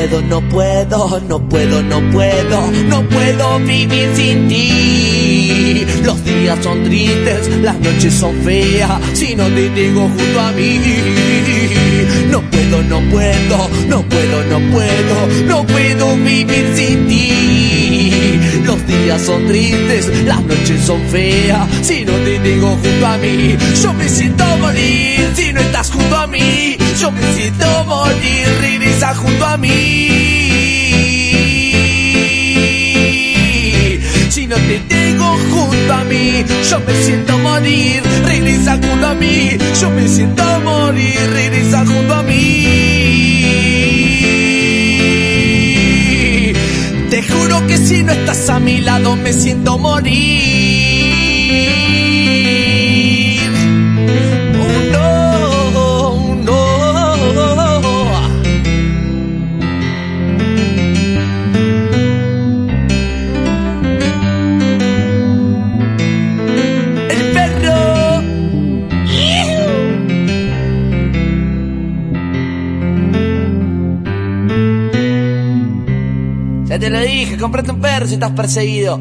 puedo, no puedo, no puedo, no puedo vivir sin ti. Los días son tristes, las noches son feas, si no te tengo junto a mí. No puedo, no puedo, no puedo, no puedo, no puedo vivir sin ti. Los días son tristes, las noches son feas, si no te tengo junto a mí. Yo me siento morir si no estás junto a mí. Yo me siento morir, regresa junto a mí. Si no te tengo junto a mí, yo me siento morir, regresa junto a mí. Yo me siento morir, regresa junto a mí. Te juro que si no estás a mi lado, me siento morir. Ya te lo dije, comprate un perro si estás perseguido.